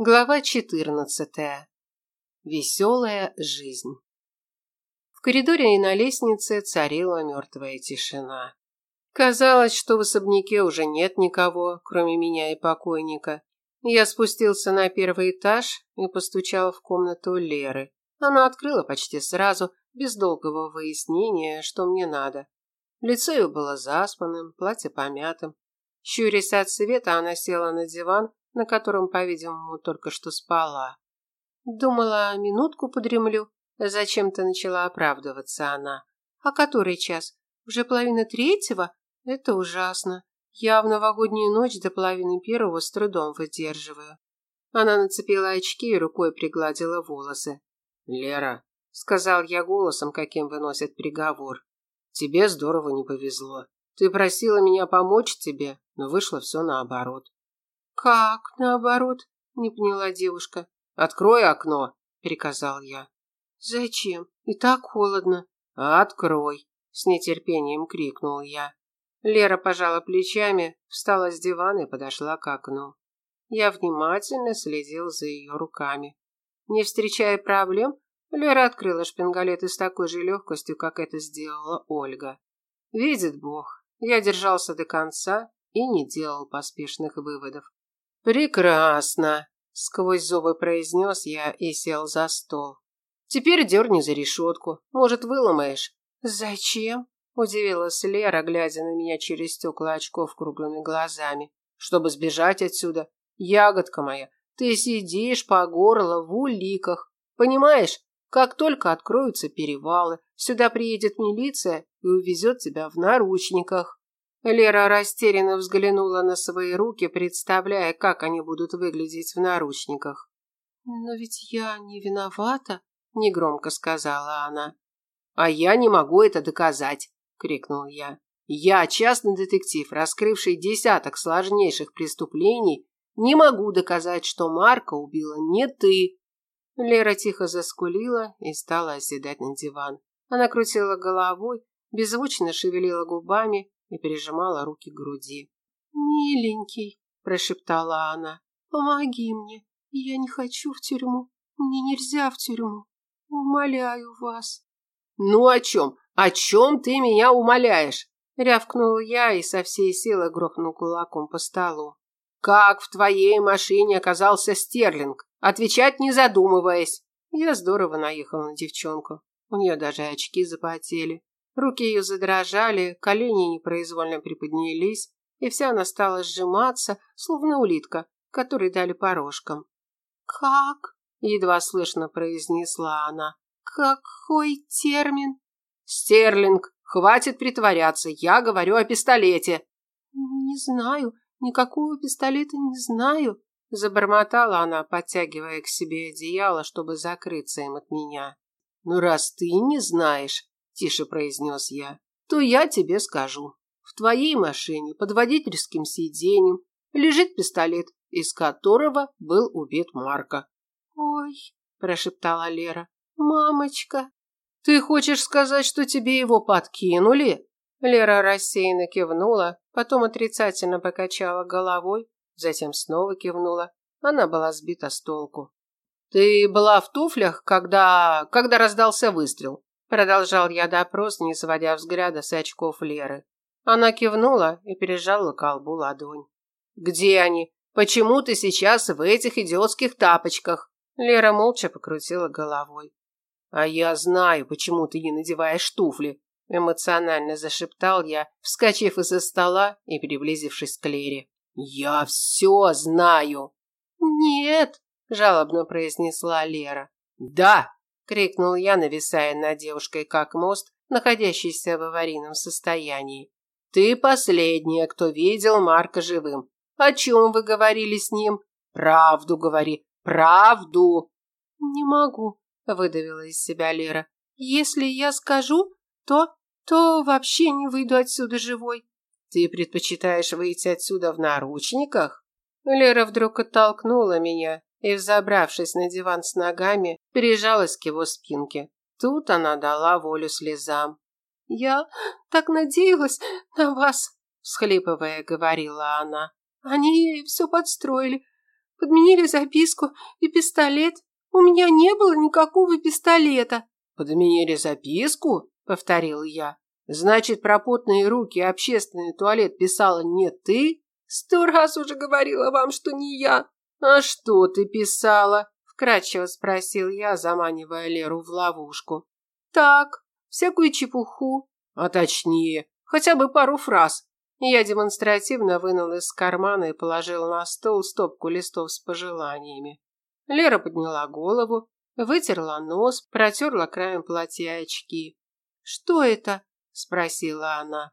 Глава 14. Веселая жизнь. В коридоре и на лестнице царила мертвая тишина. Казалось, что в особняке уже нет никого, кроме меня и покойника. Я спустился на первый этаж и постучал в комнату Леры. Она открыла почти сразу, без долгого выяснения, что мне надо. Лицо ее было заспанным, платье помятым. Щурясь от света, она села на диван на котором, по-видимому, только что спала. Думала, минутку подремлю. Зачем-то начала оправдываться она. А который час? Уже половина третьего? Это ужасно. Я в новогоднюю ночь до половины первого с трудом выдерживаю. Она нацепила очки и рукой пригладила волосы. «Лера», — сказал я голосом, каким выносят приговор, — «тебе здорово не повезло. Ты просила меня помочь тебе, но вышло все наоборот. «Как наоборот?» – не поняла девушка. «Открой окно», – приказал я. «Зачем? И так холодно». «Открой», – с нетерпением крикнул я. Лера пожала плечами, встала с дивана и подошла к окну. Я внимательно следил за ее руками. Не встречая проблем, Лера открыла шпингалеты с такой же легкостью, как это сделала Ольга. Видит Бог, я держался до конца и не делал поспешных выводов. «Прекрасно!» – сквозь зубы произнес я и сел за стол. «Теперь дерни за решетку. Может, выломаешь?» «Зачем?» – удивилась Лера, глядя на меня через стекла очков круглыми глазами. «Чтобы сбежать отсюда. Ягодка моя, ты сидишь по горло в уликах. Понимаешь, как только откроются перевалы, сюда приедет милиция и увезет тебя в наручниках. Лера растерянно взглянула на свои руки, представляя, как они будут выглядеть в наручниках. «Но ведь я не виновата», – негромко сказала она. «А я не могу это доказать», – крикнул я. «Я, частный детектив, раскрывший десяток сложнейших преступлений, не могу доказать, что Марка убила не ты». Лера тихо заскулила и стала оседать на диван. Она крутила головой, беззвучно шевелила губами, и прижимала руки к груди. «Миленький», – прошептала она, – «помоги мне. Я не хочу в тюрьму. Мне нельзя в тюрьму. Умоляю вас». «Ну о чем? О чем ты меня умоляешь?» Рявкнул я и со всей силы грохнул кулаком по столу. «Как в твоей машине оказался Стерлинг? Отвечать не задумываясь». Я здорово наехал на девчонку. У нее даже очки запотели. Руки ее задрожали, колени непроизвольно приподнялись, и вся она стала сжиматься, словно улитка, которой дали порожком. «Как?» – едва слышно произнесла она. «Какой термин?» «Стерлинг! Хватит притворяться, я говорю о пистолете!» «Не знаю, никакого пистолета не знаю», – забормотала она, подтягивая к себе одеяло, чтобы закрыться им от меня. «Ну, раз ты не знаешь, тише произнес я, то я тебе скажу. В твоей машине под водительским сиденьем лежит пистолет, из которого был убит Марко. Ой, прошептала Лера. Мамочка. Ты хочешь сказать, что тебе его подкинули? Лера рассеянно кивнула, потом отрицательно покачала головой, затем снова кивнула. Она была сбита с толку. Ты была в туфлях, когда когда раздался выстрел? Продолжал я допрос, не сводя взгляда с очков Леры. Она кивнула и пережала колбу ладонь. «Где они? Почему ты сейчас в этих идиотских тапочках?» Лера молча покрутила головой. «А я знаю, почему ты не надеваешь туфли», эмоционально зашептал я, вскочив из-за стола и приблизившись к Лере. «Я все знаю!» «Нет!» – жалобно произнесла Лера. «Да!» Крикнул я, нависая над девушкой как мост, находящийся в аварийном состоянии. Ты последняя, кто видел Марка живым. О чем вы говорили с ним? Правду говори, правду. Не могу, выдавила из себя Лера. Если я скажу, то то вообще не выйду отсюда живой. Ты предпочитаешь выйти отсюда в наручниках? Лера вдруг оттолкнула меня и, взобравшись на диван с ногами, прижалась к его спинке. Тут она дала волю слезам. «Я так надеялась на вас», – всхлипывая, говорила она. «Они все подстроили. Подменили записку и пистолет. У меня не было никакого пистолета. Подменили записку? Повторил я. Значит, про потные руки и общественный туалет писала не ты? Сто раз уже говорила вам, что не я. А что ты писала? Вкратчиво спросил я, заманивая Леру в ловушку. Так, всякую чепуху. А точнее, хотя бы пару фраз. Я демонстративно вынул из кармана и положил на стол стопку листов с пожеланиями. Лера подняла голову, вытерла нос, протерла краем платья очки. «Что это?» – спросила она.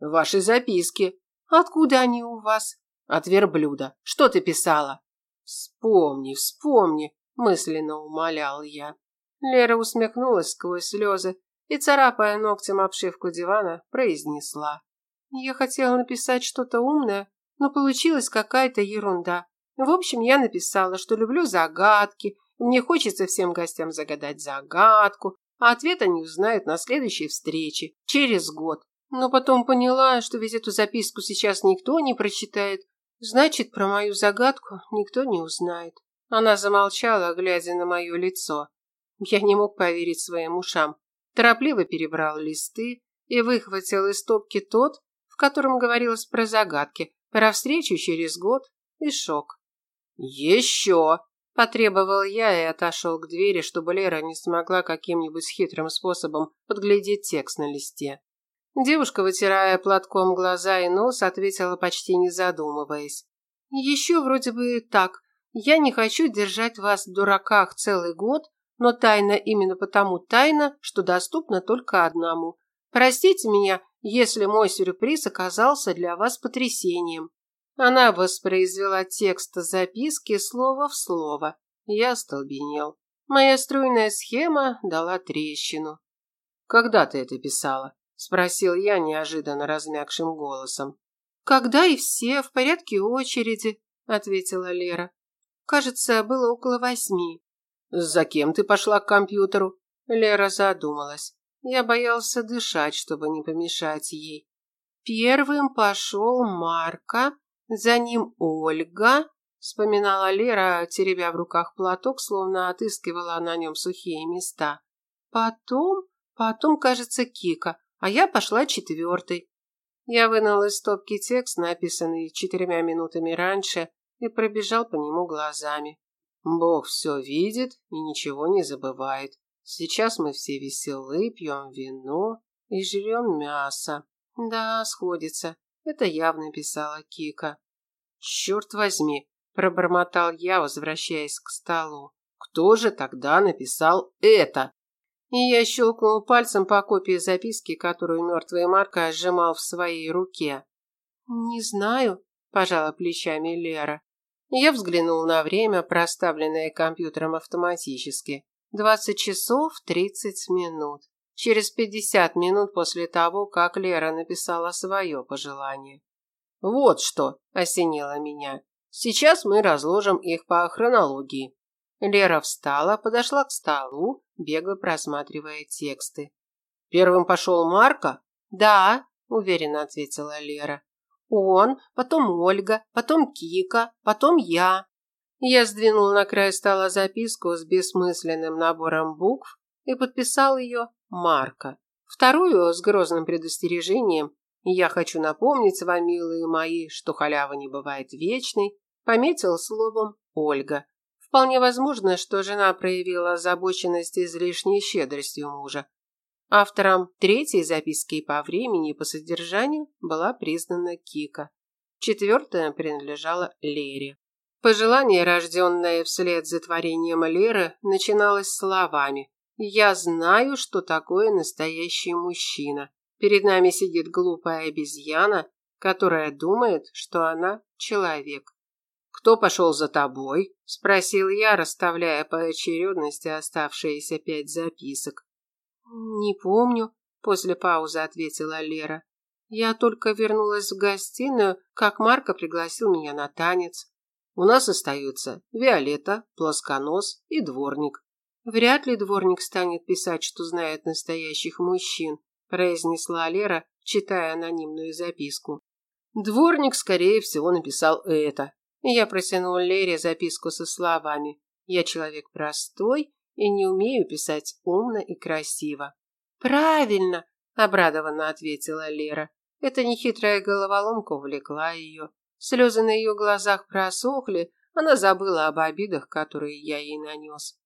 «Ваши записки». «Откуда они у вас?» «От верблюда. Что ты писала?» «Вспомни, вспомни», – мысленно умолял я. Лера усмехнулась сквозь слезы и, царапая ногтем обшивку дивана, произнесла. Я хотела написать что-то умное, но получилась какая-то ерунда. В общем, я написала, что люблю загадки, мне хочется всем гостям загадать загадку, а ответ они узнают на следующей встрече, через год. Но потом поняла, что ведь эту записку сейчас никто не прочитает, значит, про мою загадку никто не узнает. Она замолчала, глядя на мое лицо. Я не мог поверить своим ушам. Торопливо перебрал листы и выхватил из стопки тот, в котором говорилось про загадки, про встречу через год и шок. «Еще!» – потребовал я и отошел к двери, чтобы Лера не смогла каким-нибудь хитрым способом подглядеть текст на листе. Девушка, вытирая платком глаза и нос, ответила почти не задумываясь. «Еще вроде бы так. Я не хочу держать вас в дураках целый год, но тайна именно потому тайна, что доступна только одному. Простите меня, если мой сюрприз оказался для вас потрясением. Она воспроизвела текст записки слово в слово. Я столбенел. Моя струйная схема дала трещину. «Когда ты это писала?» – спросил я неожиданно размягшим голосом. «Когда и все, в порядке очереди», – ответила Лера. «Кажется, было около восьми». «За кем ты пошла к компьютеру?» Лера задумалась. Я боялся дышать, чтобы не помешать ей. Первым пошел Марка, за ним Ольга, вспоминала Лера, теребя в руках платок, словно отыскивала на нем сухие места. Потом, потом, кажется, Кика, а я пошла четвертой. Я вынул из стопки текст, написанный четырьмя минутами раньше, и пробежал по нему глазами. Бог все видит и ничего не забывает. Сейчас мы все веселы, пьем вино и жрем мясо. Да, сходится. Это явно писала Кика. Черт возьми, пробормотал я, возвращаясь к столу. Кто же тогда написал это? И я щелкнул пальцем по копии записки, которую мертвый Марка сжимал в своей руке. «Не знаю», – пожала плечами Лера. Я взглянул на время, проставленное компьютером автоматически. Двадцать часов тридцать минут. Через пятьдесят минут после того, как Лера написала свое пожелание. Вот что осенило меня. Сейчас мы разложим их по хронологии. Лера встала, подошла к столу, бегло просматривая тексты. Первым пошел Марка? Да, уверенно ответила Лера. Он, потом Ольга, потом Кика, потом я. Я сдвинул на край стола записку с бессмысленным набором букв и подписал ее Марка. Вторую с грозным предостережением «Я хочу напомнить вам, милые мои, что халява не бывает вечной», пометил словом Ольга. Вполне возможно, что жена проявила озабоченность излишней щедростью мужа. Автором третьей записки по времени и по содержанию была признана Кика. Четвертая принадлежала Лере. Пожелание, рожденное вслед за творением Леры, начиналось словами «Я знаю, что такое настоящий мужчина. Перед нами сидит глупая обезьяна, которая думает, что она человек». «Кто пошел за тобой?» – спросил я, расставляя по очередности оставшиеся пять записок. «Не помню», – после паузы ответила Лера. «Я только вернулась в гостиную, как Марко пригласил меня на танец». У нас остаются Виолетта, Плосконос и Дворник. Вряд ли Дворник станет писать, что знает настоящих мужчин, произнесла Лера, читая анонимную записку. Дворник, скорее всего, написал это. Я протянул Лере записку со словами «Я человек простой и не умею писать умно и красиво». «Правильно!» – обрадованно ответила Лера. Эта нехитрая головоломка увлекла ее. Слезы на ее глазах просохли, она забыла об обидах, которые я ей нанес.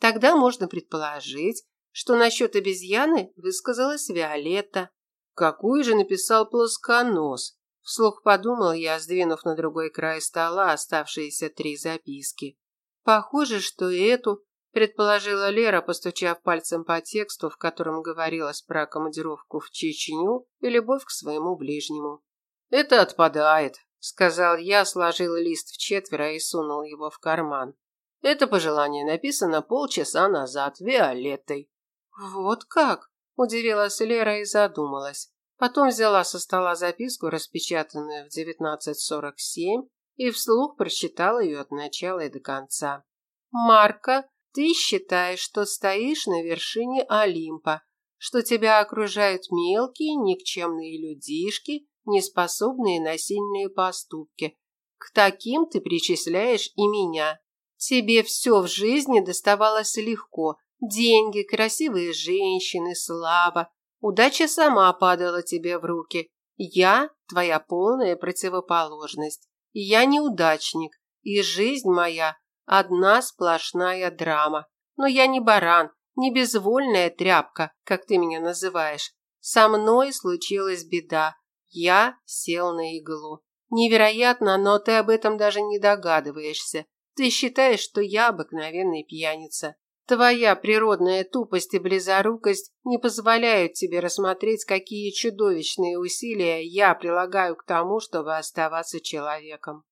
Тогда можно предположить, что насчет обезьяны высказалась Виолетта. Какую же написал плосконос? Вслух подумал я, сдвинув на другой край стола оставшиеся три записки. Похоже, что эту, предположила Лера, постучав пальцем по тексту, в котором говорилось про командировку в Чечню и любовь к своему ближнему. Это отпадает, сказал я, сложил лист в четверо и сунул его в карман. Это пожелание написано полчаса назад Виолеттой. Вот как? удивилась Лера и задумалась. Потом взяла со стола записку, распечатанную в 1947, и вслух прочитала ее от начала и до конца. «Марка, ты считаешь, что стоишь на вершине Олимпа, что тебя окружают мелкие, никчемные людишки, неспособные на сильные поступки. К таким ты причисляешь и меня. Тебе все в жизни доставалось легко. Деньги, красивые женщины, слава. Удача сама падала тебе в руки. Я твоя полная противоположность. Я неудачник, и жизнь моя одна сплошная драма. Но я не баран, не безвольная тряпка, как ты меня называешь. Со мной случилась беда. Я сел на иглу. Невероятно, но ты об этом даже не догадываешься. Ты считаешь, что я обыкновенный пьяница. Твоя природная тупость и близорукость не позволяют тебе рассмотреть, какие чудовищные усилия я прилагаю к тому, чтобы оставаться человеком.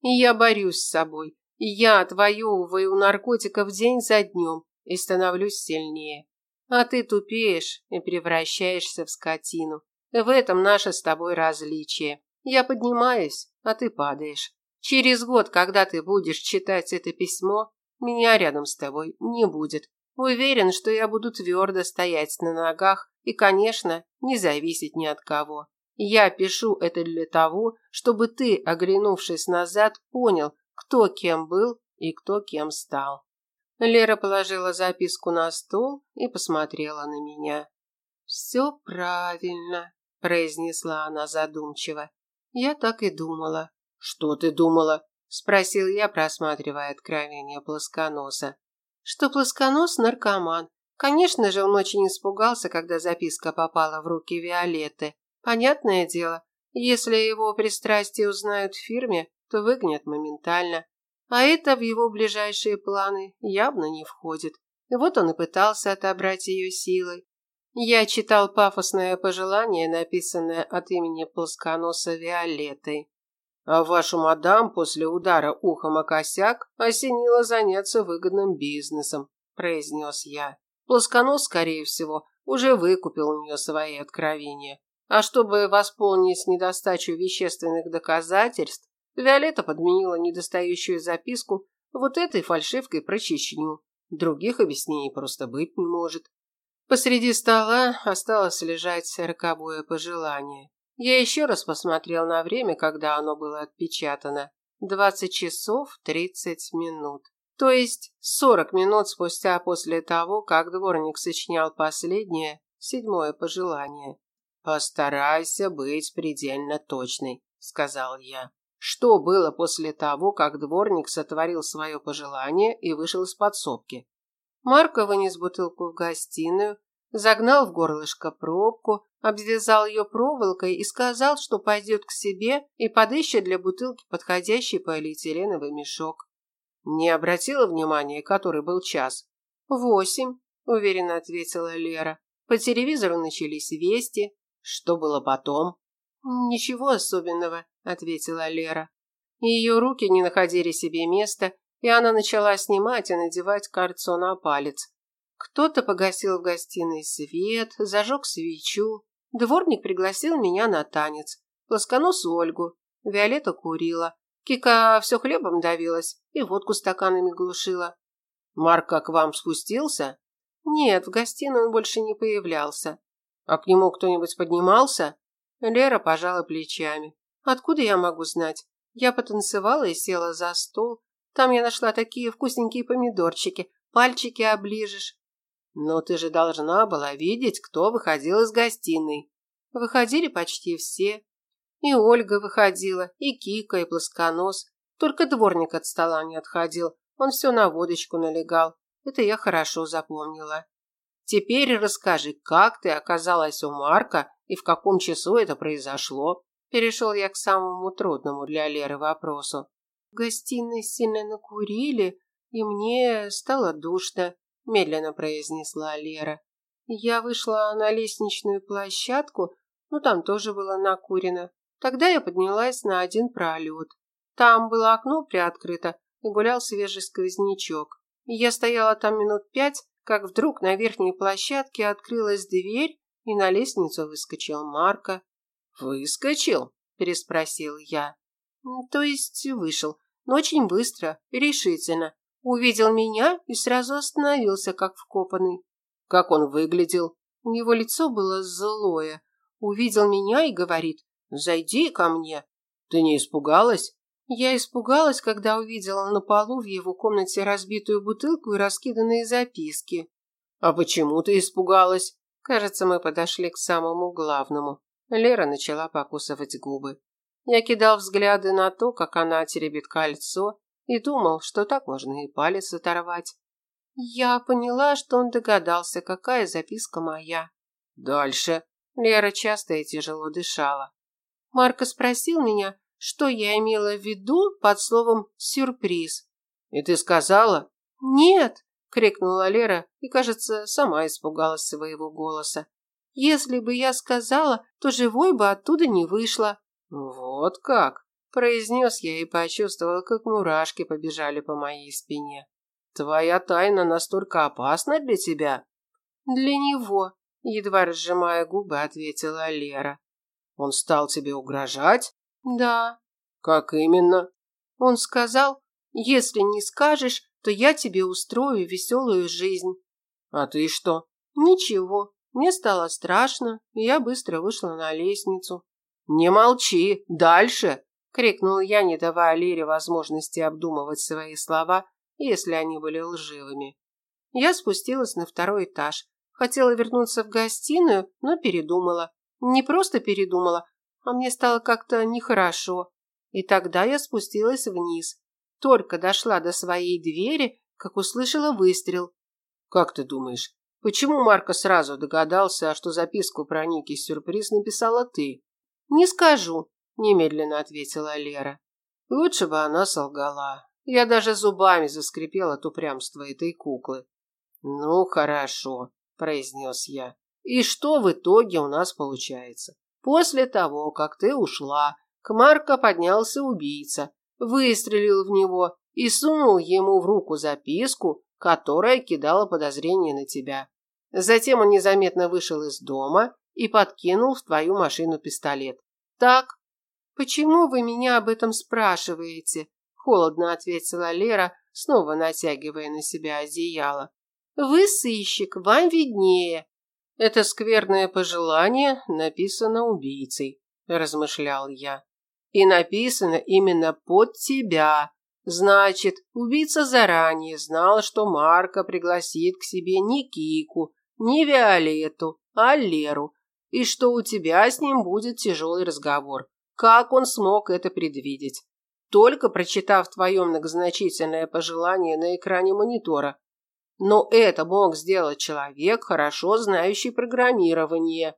И я борюсь с собой. И я отвоевываю наркотиков день за днем и становлюсь сильнее. А ты тупеешь и превращаешься в скотину. В этом наше с тобой различие. Я поднимаюсь, а ты падаешь. Через год, когда ты будешь читать это письмо, меня рядом с тобой не будет. Уверен, что я буду твердо стоять на ногах и, конечно, не зависеть ни от кого. Я пишу это для того, чтобы ты, оглянувшись назад, понял, кто кем был и кто кем стал. Лера положила записку на стол и посмотрела на меня. «Все правильно», – произнесла она задумчиво. «Я так и думала». «Что ты думала?» Спросил я, просматривая откровение плосконоса. Что плосконос наркоман. Конечно же, он очень испугался, когда записка попала в руки Виолетты. Понятное дело, если его пристрастие узнают в фирме, то выгонят моментально. А это в его ближайшие планы явно не входит. Вот он и пытался отобрать ее силой. Я читал пафосное пожелание, написанное от имени плосконоса Виолетты. А вашу мадам после удара ухом о косяк осенило заняться выгодным бизнесом, произнес я. Плосконос, скорее всего, уже выкупил у нее свои откровения. А чтобы восполнить недостачу вещественных доказательств, Виолетта подменила недостающую записку вот этой фальшивкой про Чечню. Других объяснений просто быть не может. Посреди стола осталось лежать роковое пожелание. Я еще раз посмотрел на время, когда оно было отпечатано. Двадцать часов тридцать минут. То есть сорок минут спустя после того, как дворник сочинял последнее, седьмое пожелание. «Постарайся быть предельно точной», — сказал я. Что было после того, как дворник сотворил свое пожелание и вышел из подсобки? Марко вынес бутылку в гостиную, загнал в горлышко пробку, обвязал ее проволокой и сказал, что пойдет к себе и подыщет для бутылки подходящий полиэтиленовый мешок. Не обратила внимания, который был час. «Восемь», – уверенно ответила Лера. По телевизору начались вести. Что было потом? «Ничего особенного», – ответила Лера. Ее руки не находили себе места, и она начала снимать и надевать кольцо на палец. Кто-то погасил в гостиной свет, зажег свечу. Дворник пригласил меня на танец. Плосконос Ольгу. Виолетта курила. Кика все хлебом давилась и водку стаканами глушила. Марк как вам спустился? Нет, в гостиной он больше не появлялся. А к нему кто-нибудь поднимался? Лера пожала плечами. Откуда я могу знать? Я потанцевала и села за стол. Там я нашла такие вкусненькие помидорчики. Пальчики оближешь. Но ты же должна была видеть, кто выходил из гостиной. Выходили почти все. И Ольга выходила, и Кика, и Плосконос. Только дворник от стола не отходил. Он все на водочку налегал. Это я хорошо запомнила. Теперь расскажи, как ты оказалась у Марка и в каком часу это произошло? Перешел я к самому трудному для Леры вопросу. В гостиной сильно накурили, и мне стало душно, медленно произнесла Лера. Я вышла на лестничную площадку, ну там тоже было накурено. Тогда я поднялась на один пролет. Там было окно приоткрыто, и гулял свежий сквознячок. Я стояла там минут пять, как вдруг на верхней площадке открылась дверь, и на лестницу выскочил Марка. «Выскочил?» – переспросил я. «То есть вышел, но очень быстро, решительно. Увидел меня и сразу остановился, как вкопанный. Как он выглядел? У него лицо было злое. Увидел меня и говорит, «Зайди ко мне». Ты не испугалась? Я испугалась, когда увидела на полу в его комнате разбитую бутылку и раскиданные записки. А почему ты испугалась? Кажется, мы подошли к самому главному. Лера начала покусывать губы. Я кидал взгляды на то, как она теребит кольцо, и думал, что так можно и палец оторвать. Я поняла, что он догадался, какая записка моя. Дальше. Лера часто и тяжело дышала. Марко спросил меня, что я имела в виду под словом «сюрприз». «И ты сказала?» «Нет!» – крикнула Лера и, кажется, сама испугалась своего голоса. «Если бы я сказала, то живой бы оттуда не вышла». «Вот как!» – произнес я и почувствовал, как мурашки побежали по моей спине. «Твоя тайна настолько опасна для тебя?» «Для него», – едва разжимая губы, ответила Лера. «Он стал тебе угрожать?» Да. Как именно? Он сказал, если не скажешь, то я тебе устрою веселую жизнь. А ты что? Ничего. Мне стало страшно, и я быстро вышла на лестницу. Не молчи, дальше, крикнул я, не давая Лере возможности обдумывать свои слова, если они были лживыми. Я спустилась на второй этаж. Хотела вернуться в гостиную, но передумала. Не просто передумала, а мне стало как-то нехорошо. И тогда я спустилась вниз. Только дошла до своей двери, как услышала выстрел. Как ты думаешь, почему Марко сразу догадался, что записку про Ники сюрприз написала ты? Не скажу, немедленно ответила Лера. Лучше бы она солгала. Я даже зубами заскрипел от упрямства этой куклы. Ну, хорошо, произнес я. И что в итоге у нас получается? После того, как ты ушла, к Марко поднялся убийца, выстрелил в него и сунул ему в руку записку, которая кидала подозрение на тебя. Затем он незаметно вышел из дома и подкинул в твою машину пистолет. Так? Почему вы меня об этом спрашиваете? Холодно ответила Лера, снова натягивая на себя одеяло. Вы сыщик, вам виднее. Это скверное пожелание написано убийцей, размышлял я. И написано именно под тебя. Значит, убийца заранее знал, что Марка пригласит к себе не Кику, не Виолетту, а Леру, и что у тебя с ним будет тяжелый разговор. Как он смог это предвидеть? Только прочитав твое многозначительное пожелание на экране монитора, но это мог сделать человек, хорошо знающий программирование.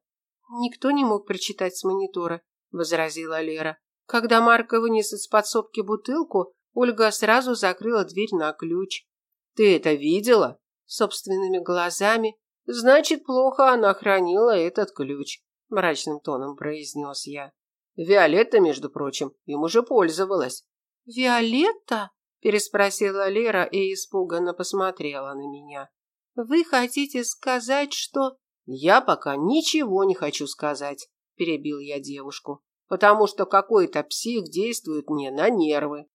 Никто не мог прочитать с монитора, возразила Лера. Когда Марко вынес из подсобки бутылку, Ольга сразу закрыла дверь на ключ. Ты это видела? Собственными глазами. Значит, плохо она хранила этот ключ, мрачным тоном произнес я. Виолетта, между прочим, им уже пользовалась. Виолетта? переспросила Лера и испуганно посмотрела на меня. Вы хотите сказать, что Я пока ничего не хочу сказать, перебил я девушку, потому что какой-то псих действует мне на нервы.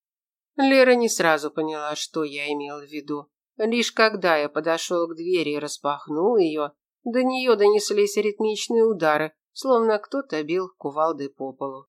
Лера не сразу поняла, что я имел в виду. Лишь когда я подошел к двери и распахнул ее, до нее донеслись ритмичные удары, словно кто-то бил кувалдой по полу.